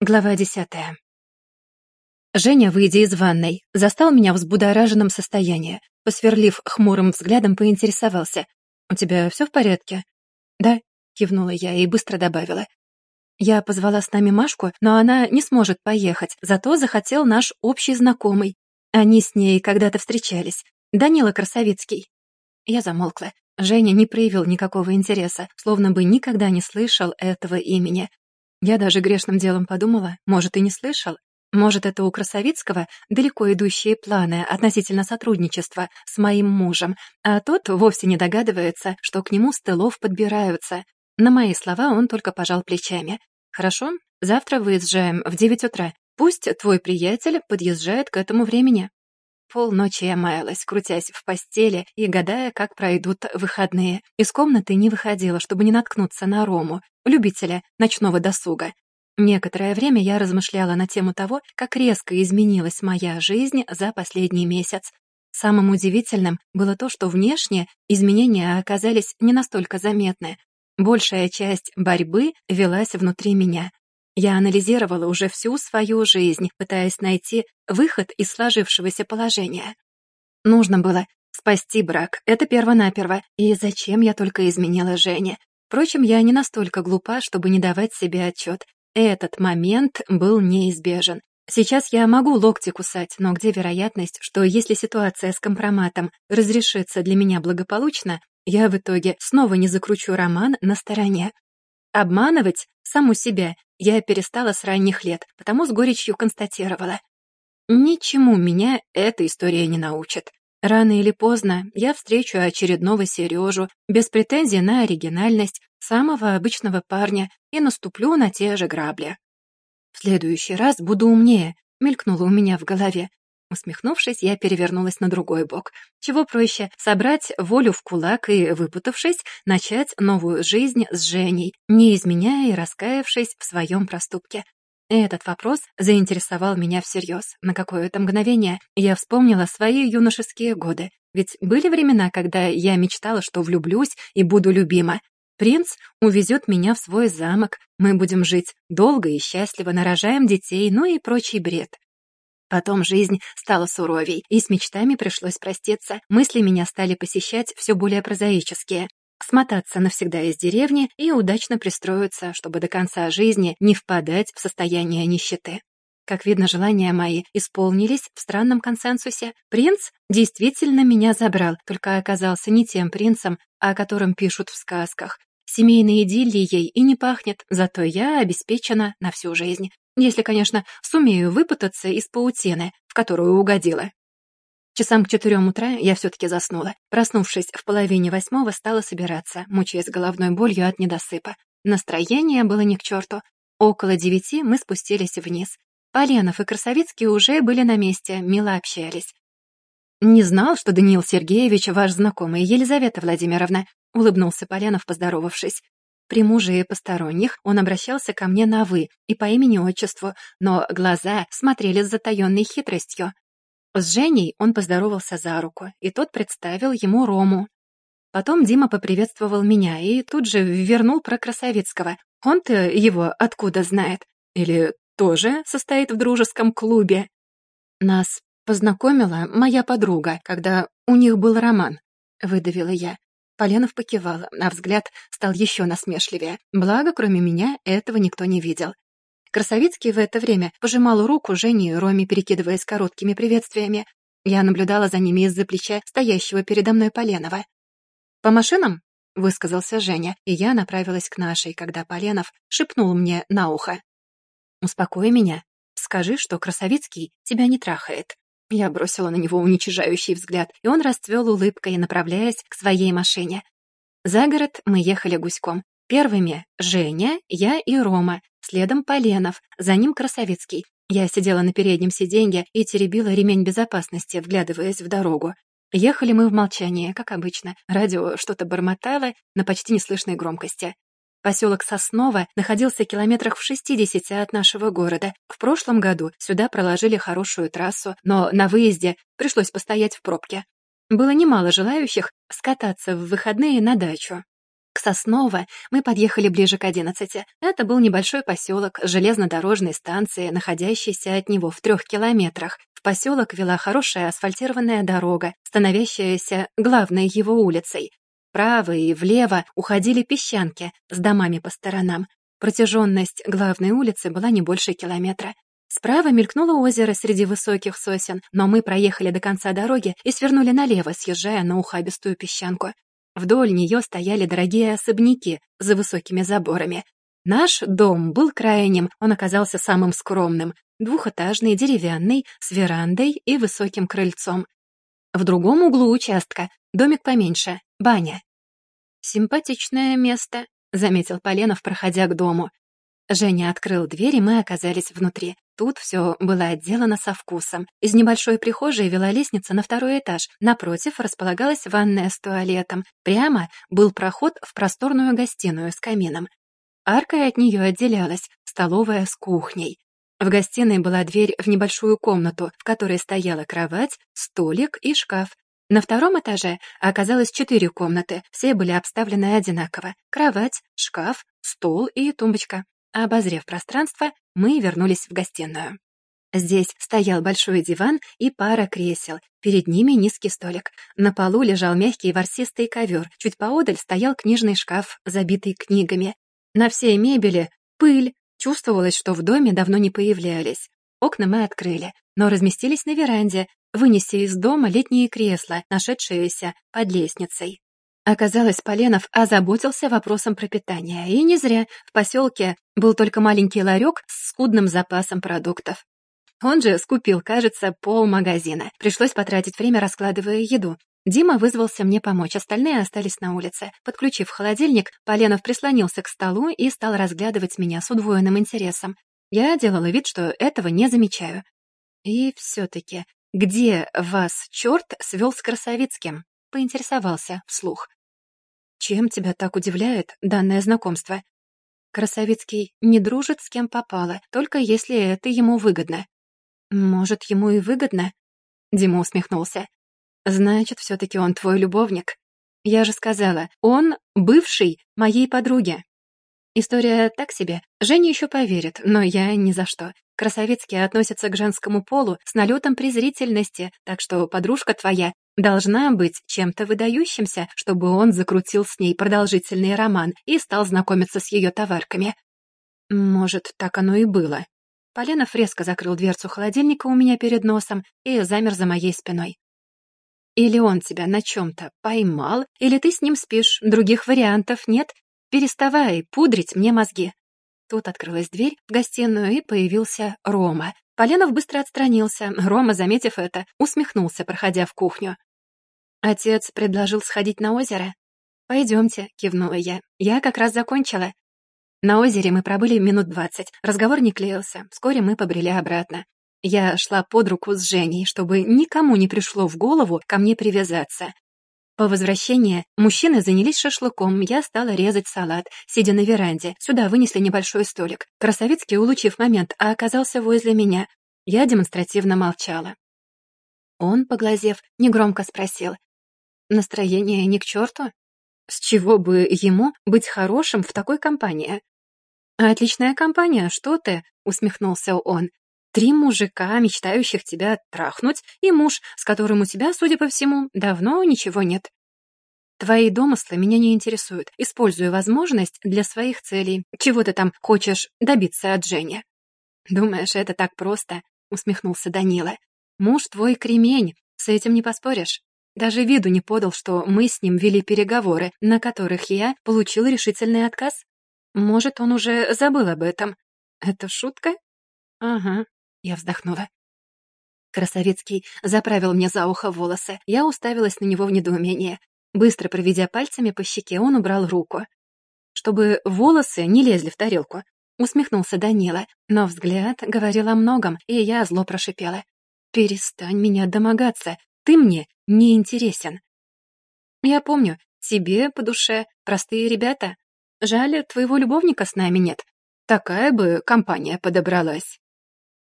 Глава десятая. Женя, выйдя из ванной, застал меня в взбудораженном состоянии. Посверлив хмурым взглядом, поинтересовался. «У тебя все в порядке?» «Да», — кивнула я и быстро добавила. «Я позвала с нами Машку, но она не сможет поехать, зато захотел наш общий знакомый. Они с ней когда-то встречались. Данила Красовицкий». Я замолкла. Женя не проявил никакого интереса, словно бы никогда не слышал этого имени. Я даже грешным делом подумала, может, и не слышал. Может, это у Красовицкого далеко идущие планы относительно сотрудничества с моим мужем, а тот вовсе не догадывается, что к нему с тылов подбираются. На мои слова он только пожал плечами. «Хорошо, завтра выезжаем в девять утра. Пусть твой приятель подъезжает к этому времени». Полночи я маялась, крутясь в постели и гадая, как пройдут выходные. Из комнаты не выходила, чтобы не наткнуться на Рому, любителя ночного досуга. Некоторое время я размышляла на тему того, как резко изменилась моя жизнь за последний месяц. Самым удивительным было то, что внешне изменения оказались не настолько заметны. Большая часть борьбы велась внутри меня. Я анализировала уже всю свою жизнь, пытаясь найти выход из сложившегося положения. Нужно было спасти брак, это первонаперво, и зачем я только изменила Жене. Впрочем, я не настолько глупа, чтобы не давать себе отчет. Этот момент был неизбежен. Сейчас я могу локти кусать, но где вероятность, что если ситуация с компроматом разрешится для меня благополучно, я в итоге снова не закручу роман на стороне? Обманывать саму себя я перестала с ранних лет, потому с горечью констатировала. Ничему меня эта история не научит. Рано или поздно я встречу очередного Сережу без претензий на оригинальность самого обычного парня и наступлю на те же грабли. В следующий раз буду умнее, мелькнуло у меня в голове. Усмехнувшись, я перевернулась на другой бок. Чего проще — собрать волю в кулак и, выпутавшись, начать новую жизнь с Женей, не изменяя и раскаявшись в своем проступке. Этот вопрос заинтересовал меня всерьез. На какое-то мгновение я вспомнила свои юношеские годы. Ведь были времена, когда я мечтала, что влюблюсь и буду любима. Принц увезет меня в свой замок, мы будем жить долго и счастливо, нарожаем детей, ну и прочий бред. Потом жизнь стала суровей, и с мечтами пришлось проститься. Мысли меня стали посещать все более прозаические. Смотаться навсегда из деревни и удачно пристроиться, чтобы до конца жизни не впадать в состояние нищеты. Как видно, желания мои исполнились в странном консенсусе. Принц действительно меня забрал, только оказался не тем принцем, о котором пишут в сказках. Семейной идиллией и не пахнет, зато я обеспечена на всю жизнь. Если, конечно, сумею выпутаться из паутины, в которую угодила. Часам к четырем утра я все-таки заснула. Проснувшись в половине восьмого, стала собираться, мучаясь головной болью от недосыпа. Настроение было не к черту. Около девяти мы спустились вниз. Поленов и Красовицкий уже были на месте, мило общались. «Не знал, что Даниил Сергеевич ваш знакомый, Елизавета Владимировна», — улыбнулся Полянов, поздоровавшись. При муже и посторонних он обращался ко мне на «вы» и по имени-отчеству, но глаза смотрели с затаённой хитростью. С Женей он поздоровался за руку, и тот представил ему Рому. Потом Дима поприветствовал меня и тут же вернул про Красовицкого. Он-то его откуда знает? Или тоже состоит в дружеском клубе? Нас познакомила моя подруга, когда у них был роман, выдавила я. Поленов покивал, а взгляд стал еще насмешливее. Благо, кроме меня, этого никто не видел. Красовицкий в это время пожимал руку Жене и Роме, перекидываясь короткими приветствиями. Я наблюдала за ними из-за плеча стоящего передо мной Поленова. «По машинам?» — высказался Женя, и я направилась к нашей, когда Поленов шепнул мне на ухо. «Успокой меня. Скажи, что Красовицкий тебя не трахает. Я бросила на него уничижающий взгляд, и он расцвел улыбкой, направляясь к своей машине. За город мы ехали гуськом. Первыми — Женя, я и Рома, следом Поленов, за ним Красовицкий. Я сидела на переднем сиденье и теребила ремень безопасности, вглядываясь в дорогу. Ехали мы в молчании, как обычно. Радио что-то бормотало на почти неслышной громкости. Поселок Сосново находился километрах в 60 от нашего города. В прошлом году сюда проложили хорошую трассу, но на выезде пришлось постоять в пробке. Было немало желающих скататься в выходные на дачу. К Сосново мы подъехали ближе к одиннадцати. Это был небольшой поселок железнодорожной станцией, находящейся от него в трех километрах. В поселок вела хорошая асфальтированная дорога, становящаяся главной его улицей. Вправо и влево уходили песчанки с домами по сторонам. Протяженность главной улицы была не больше километра. Справа мелькнуло озеро среди высоких сосен, но мы проехали до конца дороги и свернули налево, съезжая на ухабистую песчанку. Вдоль нее стояли дорогие особняки за высокими заборами. Наш дом был крайним, он оказался самым скромным, двухэтажный, деревянный, с верандой и высоким крыльцом. В другом углу участка домик поменьше, баня. «Симпатичное место», — заметил Поленов, проходя к дому. Женя открыл дверь, и мы оказались внутри. Тут все было отделано со вкусом. Из небольшой прихожей вела лестница на второй этаж. Напротив располагалась ванная с туалетом. Прямо был проход в просторную гостиную с камином. Аркой от нее отделялась столовая с кухней. В гостиной была дверь в небольшую комнату, в которой стояла кровать, столик и шкаф. На втором этаже оказалось четыре комнаты, все были обставлены одинаково. Кровать, шкаф, стол и тумбочка. Обозрев пространство, мы вернулись в гостиную. Здесь стоял большой диван и пара кресел. Перед ними низкий столик. На полу лежал мягкий ворсистый ковер. Чуть поодаль стоял книжный шкаф, забитый книгами. На всей мебели пыль. Чувствовалось, что в доме давно не появлялись. Окна мы открыли, но разместились на веранде, вынеся из дома летние кресла, нашедшиеся под лестницей. Оказалось, Поленов озаботился вопросом пропитания, и не зря в поселке был только маленький ларек с скудным запасом продуктов. Он же скупил, кажется, полмагазина. Пришлось потратить время, раскладывая еду. Дима вызвался мне помочь, остальные остались на улице. Подключив холодильник, Поленов прислонился к столу и стал разглядывать меня с удвоенным интересом. Я делала вид, что этого не замечаю. И все-таки, где вас черт свел с Красовицким? Поинтересовался вслух. Чем тебя так удивляет данное знакомство? Красовицкий не дружит с кем попало, только если это ему выгодно. Может, ему и выгодно? Дима усмехнулся. Значит, все-таки он твой любовник. Я же сказала, он бывший моей подруги. История так себе. Женя еще поверит, но я ни за что. Красовицкий относится к женскому полу с налетом презрительности, так что подружка твоя должна быть чем-то выдающимся, чтобы он закрутил с ней продолжительный роман и стал знакомиться с ее товарками. Может, так оно и было. Поленов резко закрыл дверцу холодильника у меня перед носом и замер за моей спиной. Или он тебя на чем-то поймал, или ты с ним спишь, других вариантов нет. Переставай пудрить мне мозги. Тут открылась дверь в гостиную, и появился Рома. Поленов быстро отстранился. Рома, заметив это, усмехнулся, проходя в кухню. Отец предложил сходить на озеро. «Пойдемте», — кивнула я. «Я как раз закончила». На озере мы пробыли минут двадцать. Разговор не клеился. Вскоре мы побрели обратно. Я шла под руку с Женей, чтобы никому не пришло в голову ко мне привязаться. По возвращении мужчины занялись шашлыком, я стала резать салат, сидя на веранде. Сюда вынесли небольшой столик. Красовицкий, улучив момент, а оказался возле меня. Я демонстративно молчала. Он, поглазев, негромко спросил. «Настроение не к черту? С чего бы ему быть хорошим в такой компании?» «Отличная компания, что ты?» — усмехнулся он. Три мужика, мечтающих тебя трахнуть, и муж, с которым у тебя, судя по всему, давно ничего нет. Твои домыслы меня не интересуют. Использую возможность для своих целей. Чего ты там хочешь добиться от Жени?» «Думаешь, это так просто?» — усмехнулся Данила. «Муж твой кремень, с этим не поспоришь. Даже виду не подал, что мы с ним вели переговоры, на которых я получил решительный отказ. Может, он уже забыл об этом. Это шутка? Ага, я вздохнула. Красовицкий заправил мне за ухо волосы. Я уставилась на него в недоумении. Быстро проведя пальцами по щеке, он убрал руку. Чтобы волосы не лезли в тарелку. Усмехнулся Данила, но взгляд говорил о многом, и я зло прошипела. «Перестань меня домогаться, ты мне не интересен». «Я помню, тебе по душе простые ребята. Жаль, твоего любовника с нами нет. Такая бы компания подобралась».